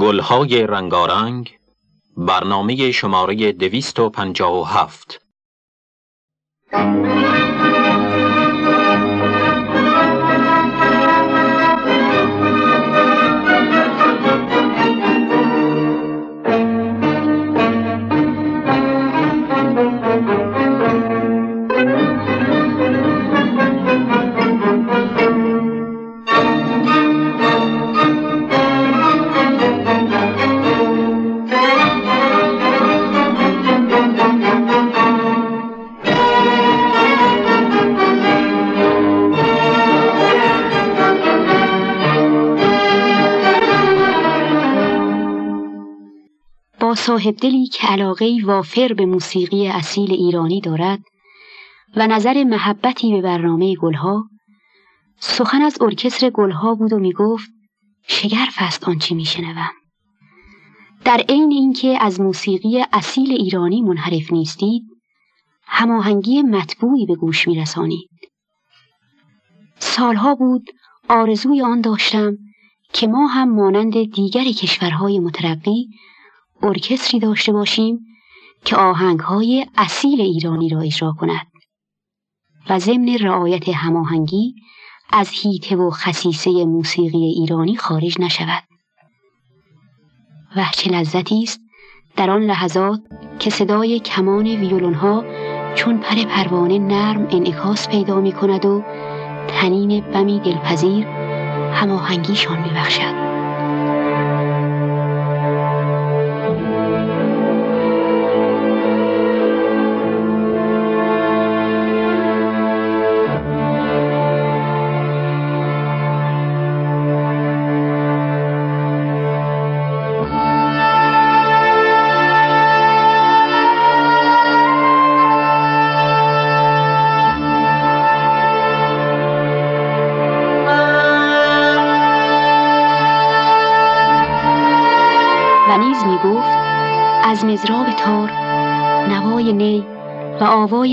گلهای رنگارنگ برنامه شماره دویست و پنجاه و هفت. صاحبدلی که علاقه وافر به موسیقی اصیل ایرانی دارد و نظر محبتی به برنامه گلها سخن از ارکستر گلها بود و می گفت شگرف است آنچه میشنوم. در عین اینکه از موسیقی اصیل ایرانی منحرف نیستید هماهنگی مطبوعی به گوش میرسانید. سالها بود آرزوی آن داشتم که ما هم مانند دیگر کشورهای مترقی ارکستری داشته باشیم که آهنگهای اصیل ایرانی را اجرا کند و ضمن رعایت هماهنگی از هیته و خصیصه موسیقی ایرانی خارج نشود و چه لذتی است در آن لحظات که صدای کمان ویولون ها چون پر پروانه نرم انعکاس پیدا می کند و تنین بمی دلپذیر هماهنگیشان می بخشد.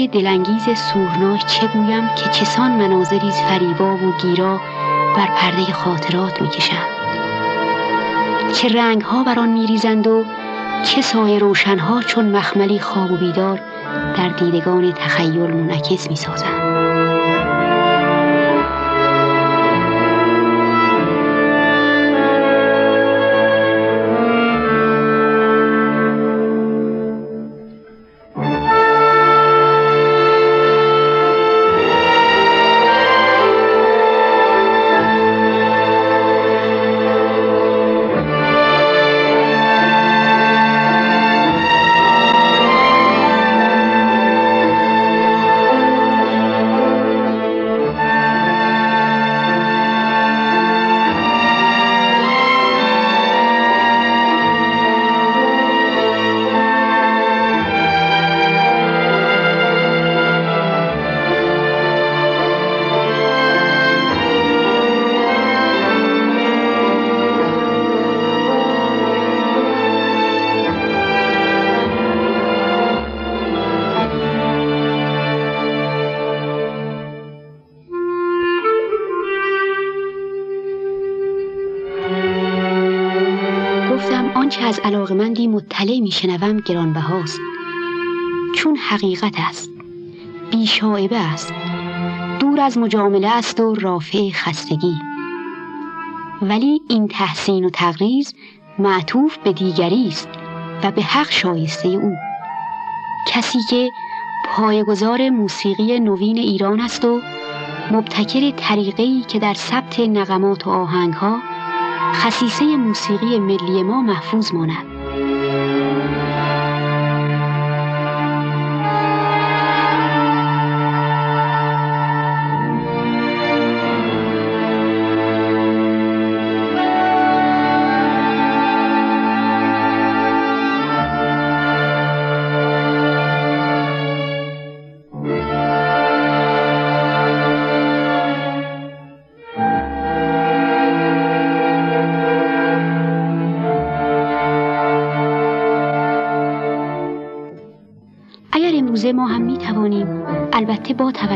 دلانگیز سورناک چه گویم که چسان مناظری فریبا و گیرا بر پرده خاطرات می‌کشند. چه رنگ ها بر آن میریزند و چه سایه روشنها چون مخملی خواب و بیدار در دیدگان تخیل منعکس می‌سازند. علاقمندی مطلع میشنوم گرانبهاست. چون حقیقت است بیشاعبه است. دور از مجامله است و رافع خستگی. ولی این تحسین و تقریز معطوف به دیگری است و به حق شایسته او. کسی که پایگزار موسیقی نوین ایران است و مبتکر طریقه‌ای که در ثبت نغمات و آهنگها خصیصه موسیقی ملی ما محفوظ ماند.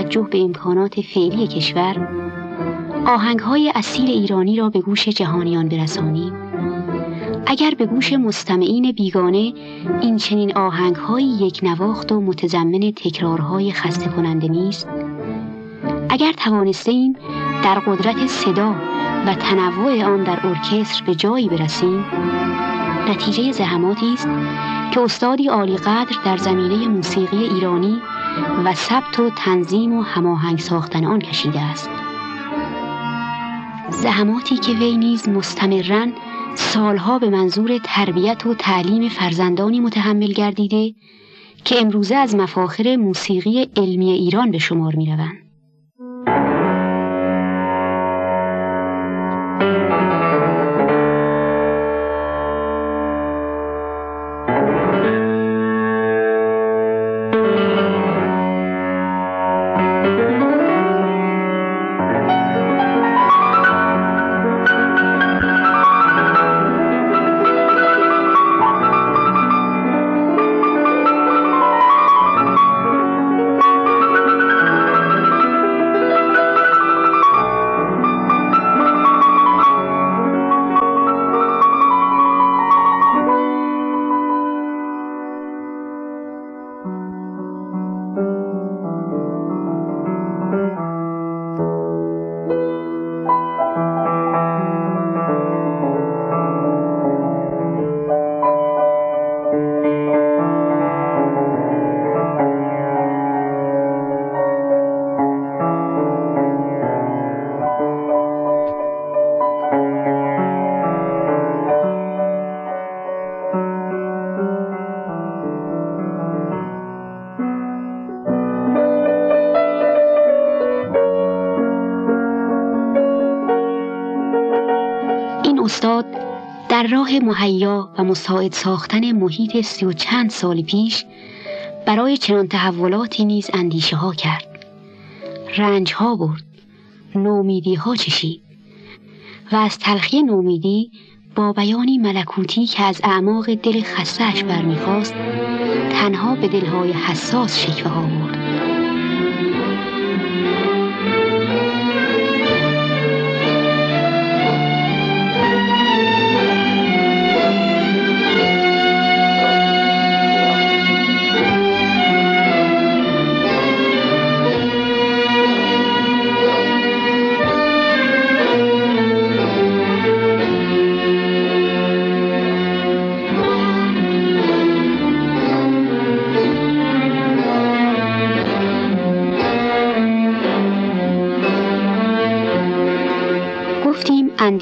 توجه به امکانات فعلی کشور آهنگ های اصیل ایرانی را به گوش جهانیان برسانیم. اگر به گوش مستمعین بیگانه این چنین آهنگهایی یک نواخت و متضمن تکرارهای خسته کننده نیست اگر توانسته ایم در قدرت صدا و تنوع آن در ارکستر به جایی برسیم نتیجه زحماتی است که استادی عالی قدر در زمینه موسیقی ایرانی و ثبت و تنظیم و هماهنگ ساختن آن کشیده است زحماتی که وی نیز مستمرا سالها به منظور تربیت و تعلیم فرزندانی متحمل گردیده که امروزه از مفاخر موسیقی علمی ایران به شمار می روند. راه مهیا و مساعد ساختن محیط سی و چند سال پیش برای چنان تحولاتی نیز اندیشه ها کرد. رنج ها برد. نومیدی ها چشید. و از تلخی نومیدی با بیانی ملکوتی که از اعماق دل خستهش برمیخواست تنها به دلهای حساس شکوه ها برد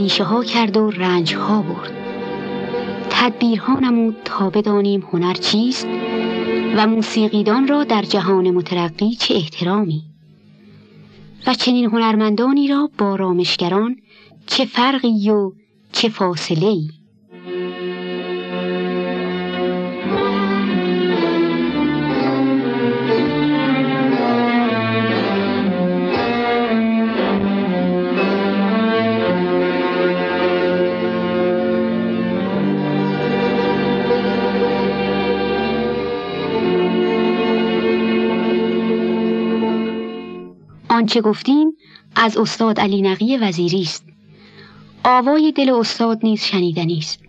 اندیشه ها کرد و رنج ها برد. تدبیرها نمود تا بدانیم هنر چیست و موسیقیدان را در جهان مترقی چه احترامی و چنین هنرمندانی را با رامشگران چه فرقی و چه فاصله ای آنچه گفتیم از استاد علی نقی وزیری است. آوای دل استاد نیز شنیدنی است.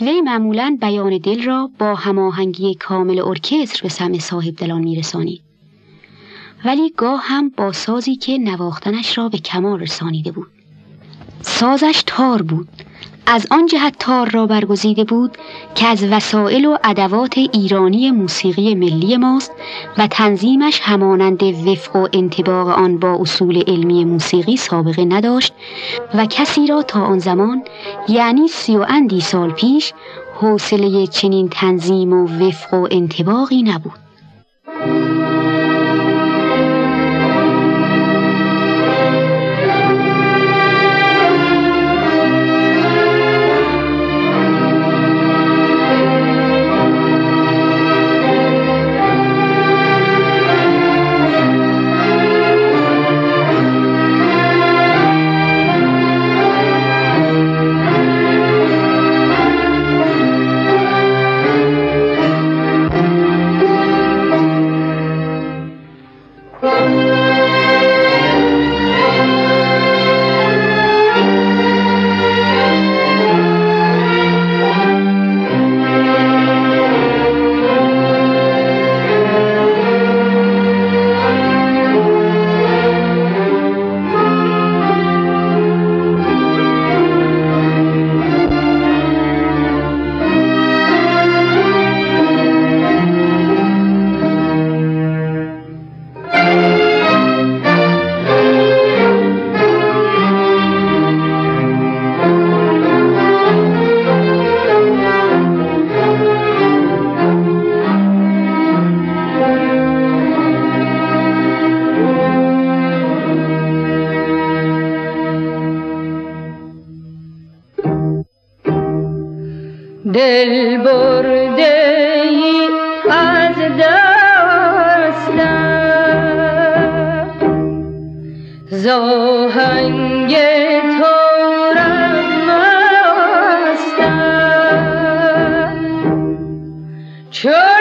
وی معمولا بیان دل را با هماهنگی کامل ارکستر به سمع صاحب دلان میرسانید. ولی گاه هم با سازی که نواختنش را به کمال رسانیده بود. سازش تار بود. از آن جهت تار را برگزیده بود که از وسایل و ادوات ایرانی موسیقی ملی ماست و تنظیمش همانند وفق و انتباق آن با اصول علمی موسیقی سابقه نداشت و کسی را تا آن زمان یعنی سی و اندی سال پیش حوصله چنین تنظیم و وفق و انتباقی نبود. زاهنگ تو چون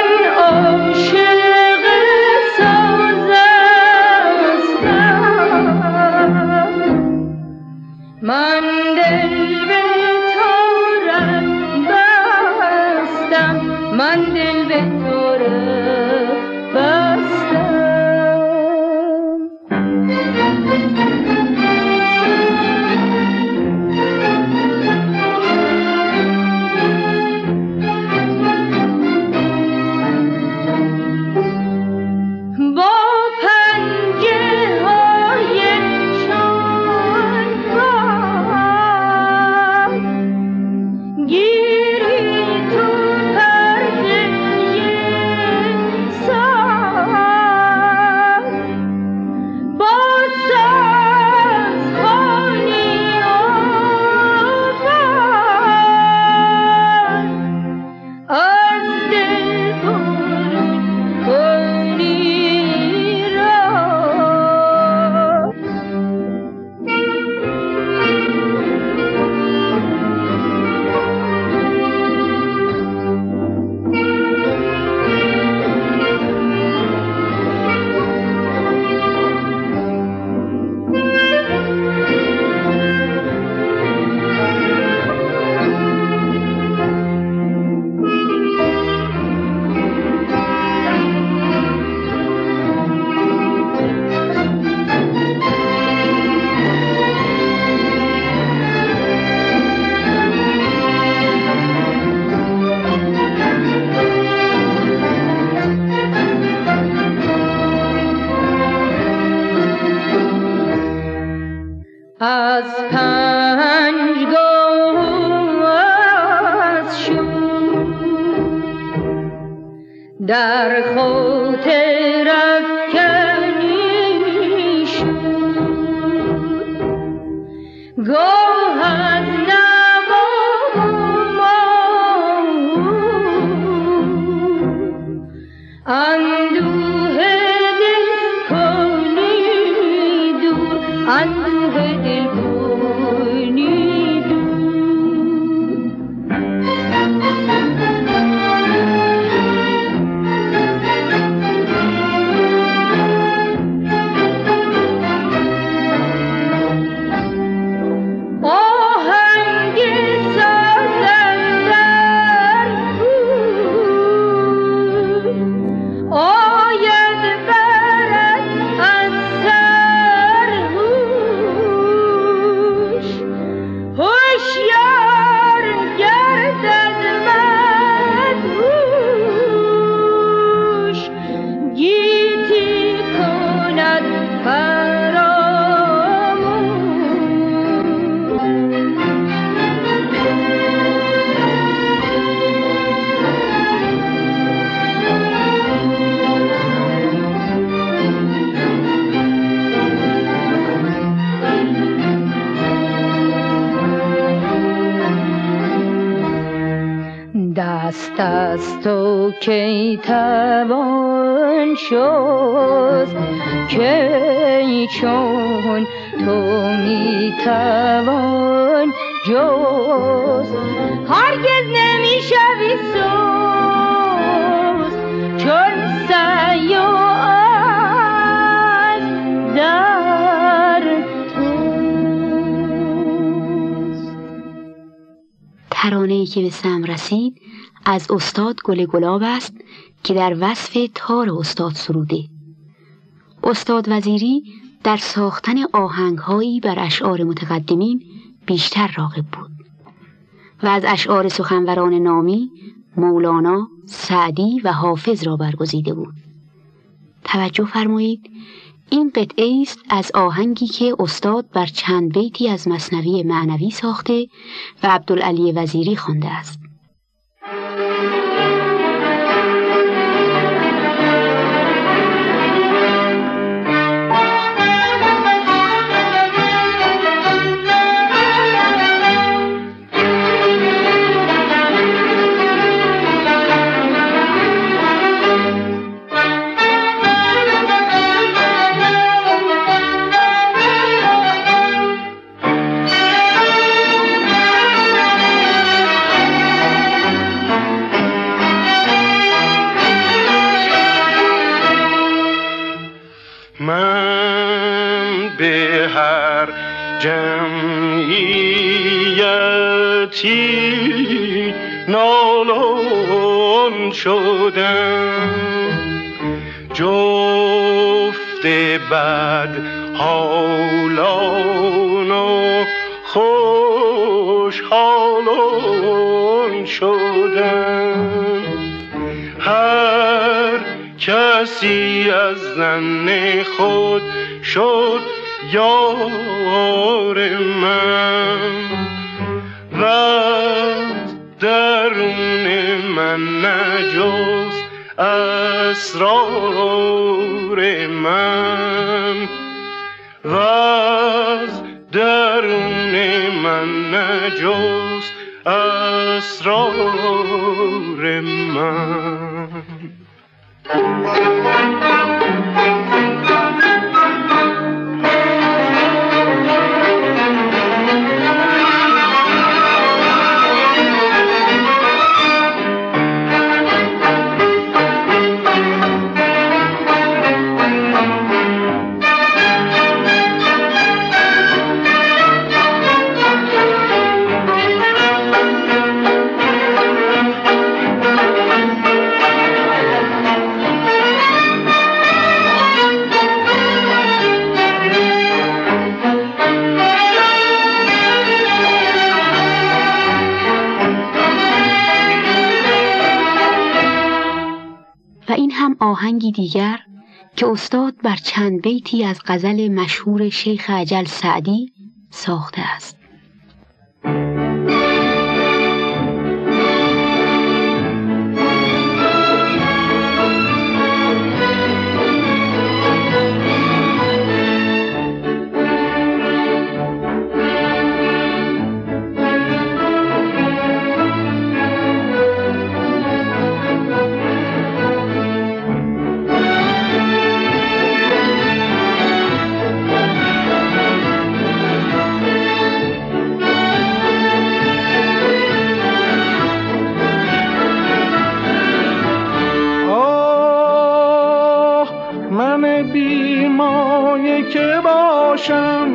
کی توان شد؟ کی چون تو می توان جز؟ هرگز نمی شوی سوز چون سعی از در ترانه ای که به سم رسید از استاد گل گلاب است که در وصف تار استاد سروده. استاد وزیری در ساختن آهنگهایی بر اشعار متقدمین بیشتر راغب بود و از اشعار سخنوران نامی مولانا، سعدی و حافظ را برگزیده بود. توجه فرمایید این قطعه است از آهنگی که استاد بر چند بیتی از مصنوی معنوی ساخته و عبدالعلی وزیری خوانده است. جمعیتی نالون شدم. جفت بد حالان و خوشحالان شدم. هر کسی از زن خود شد یار من و درون من نجست اسرار من. و درون من نجست اسرار من. آهنگی دیگر که استاد بر چند بیتی از غزل مشهور شیخ عجل سعدی ساخته است.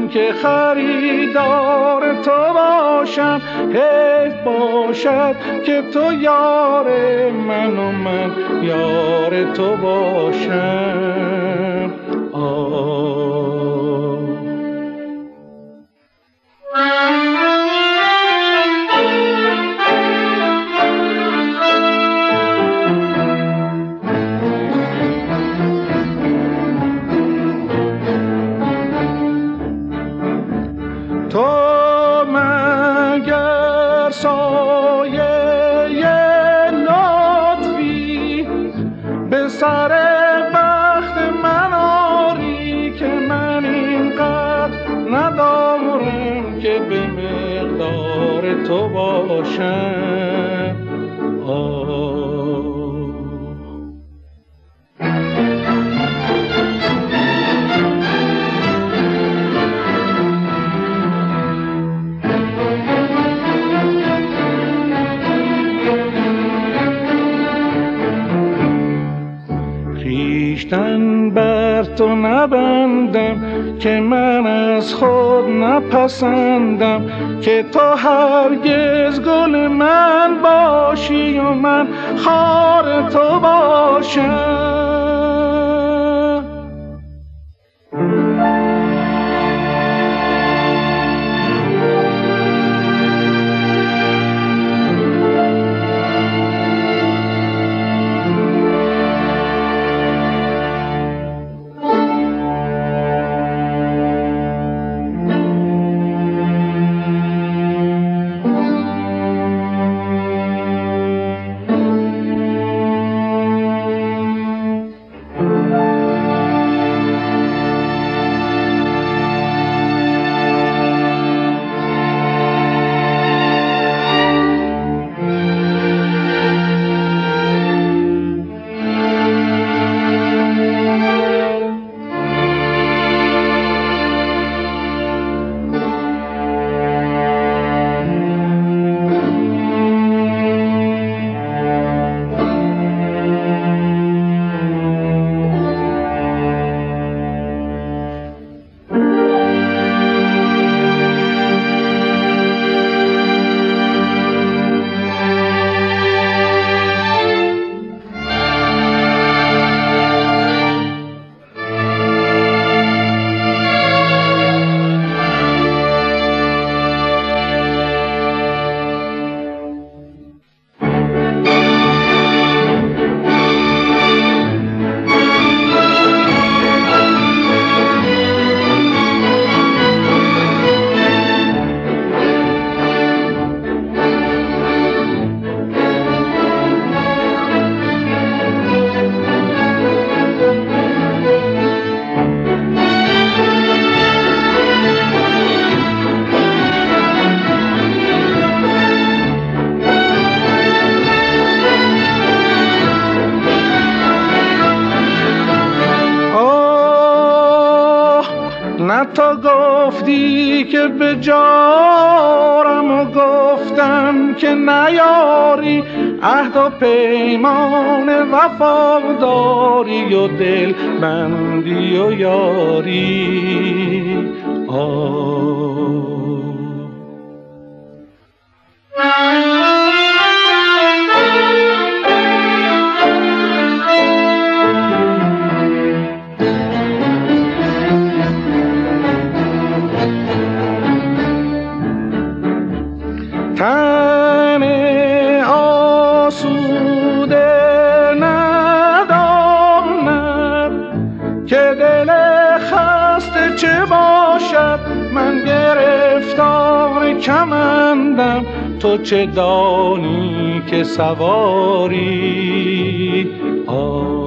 که خریدار تو باشم. حیف باشد که تو یار من و من یار تو باشم. تو نبندم که من از خود نپسندم که تو هرگز گل من باشی و من خار تو باشم. به جارم و گفتم که نیاری عهد و پیمان وفاداری و دل بندی و یاری. آه. تن آسوده ندانم که دل خسته چه باشد؟ من گرفتار کمندم. تو چه دانی که سواری؟ آه.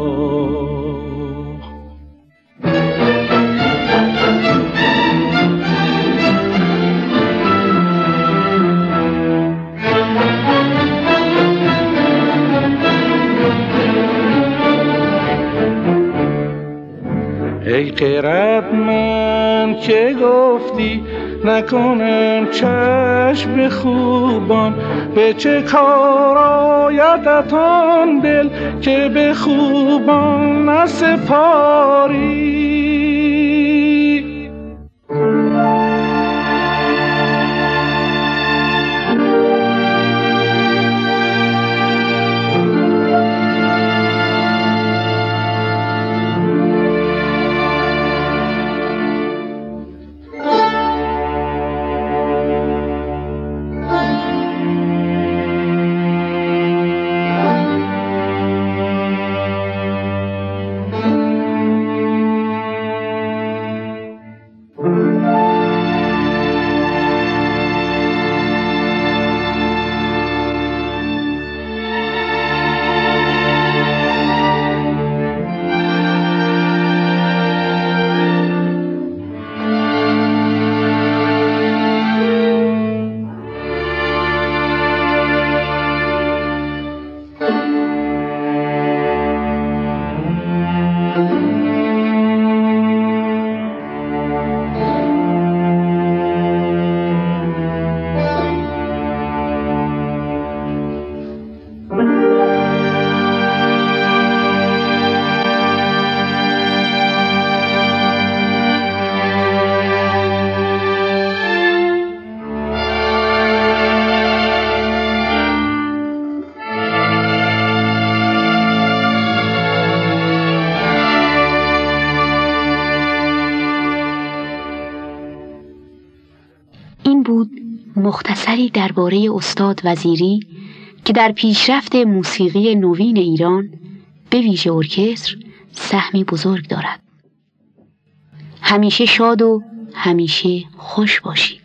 ای قیرت من که گفتی نکنم چشم خوبان به چه کار آیدت آن دل که به خوبان نسپاری؟ مختصری درباره استاد وزیری که در پیشرفت موسیقی نوین ایران به ویژه ارکستر سهمی بزرگ دارد. همیشه شاد و همیشه خوش باشید.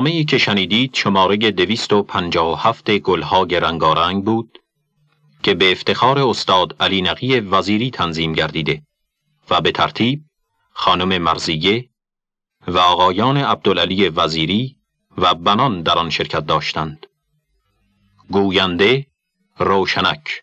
برنامه که شنیدید شماره 257 گلهای رنگارنگ بود که به افتخار استاد علی نقی وزیری تنظیم گردیده و به ترتیب خانم مرزیه و آقایان عبدالعلی وزیری و بنان در آن شرکت داشتند. گوینده روشنک